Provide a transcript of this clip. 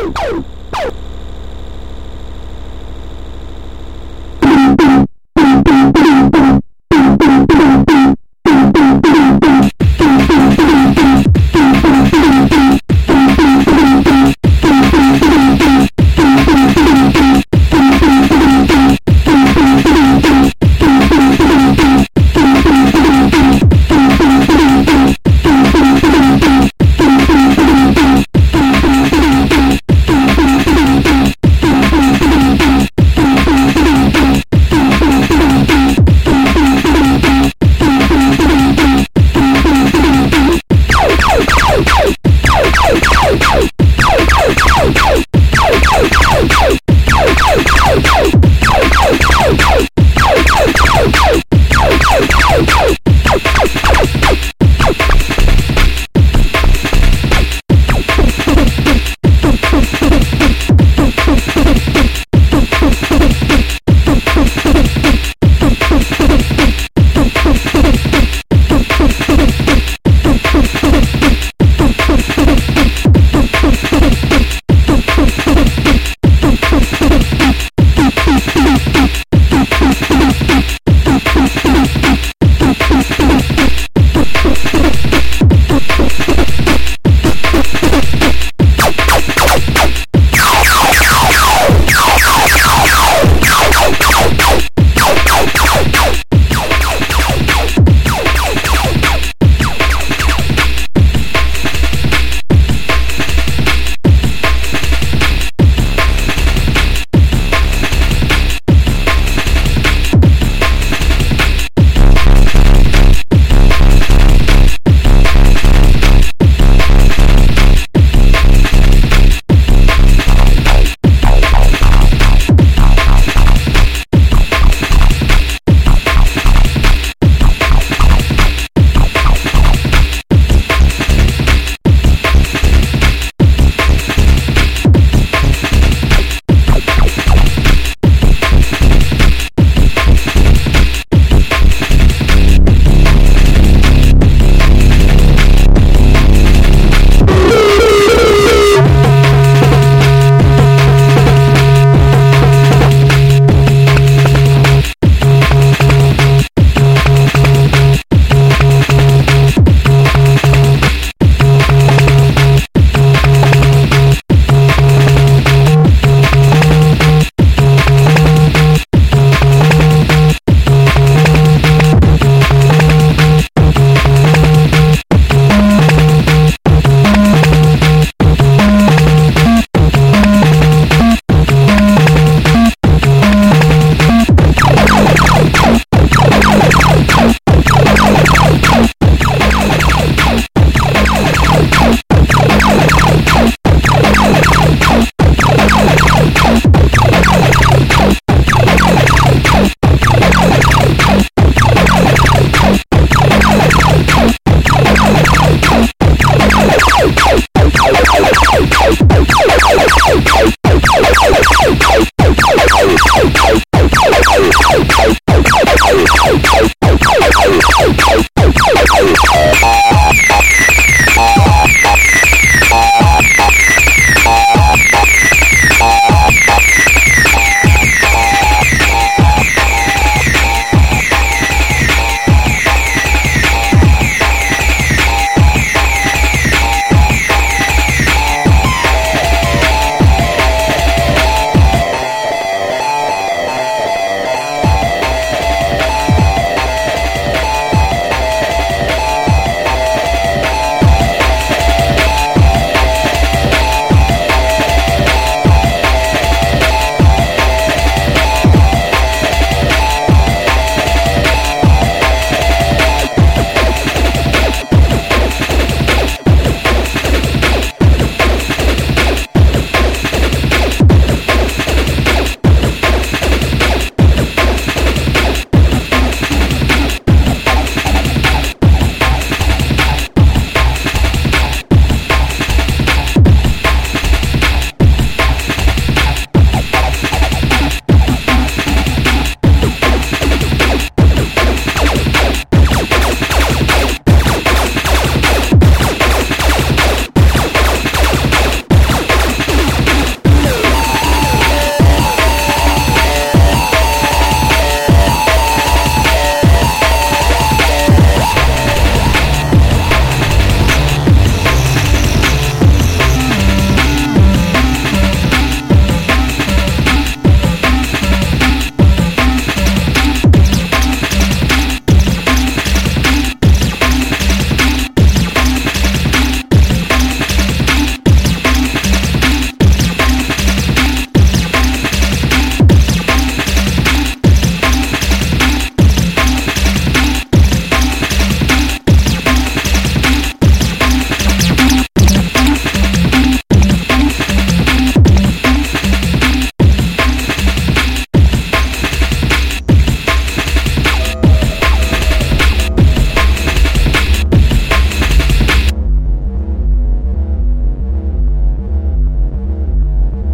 Woo!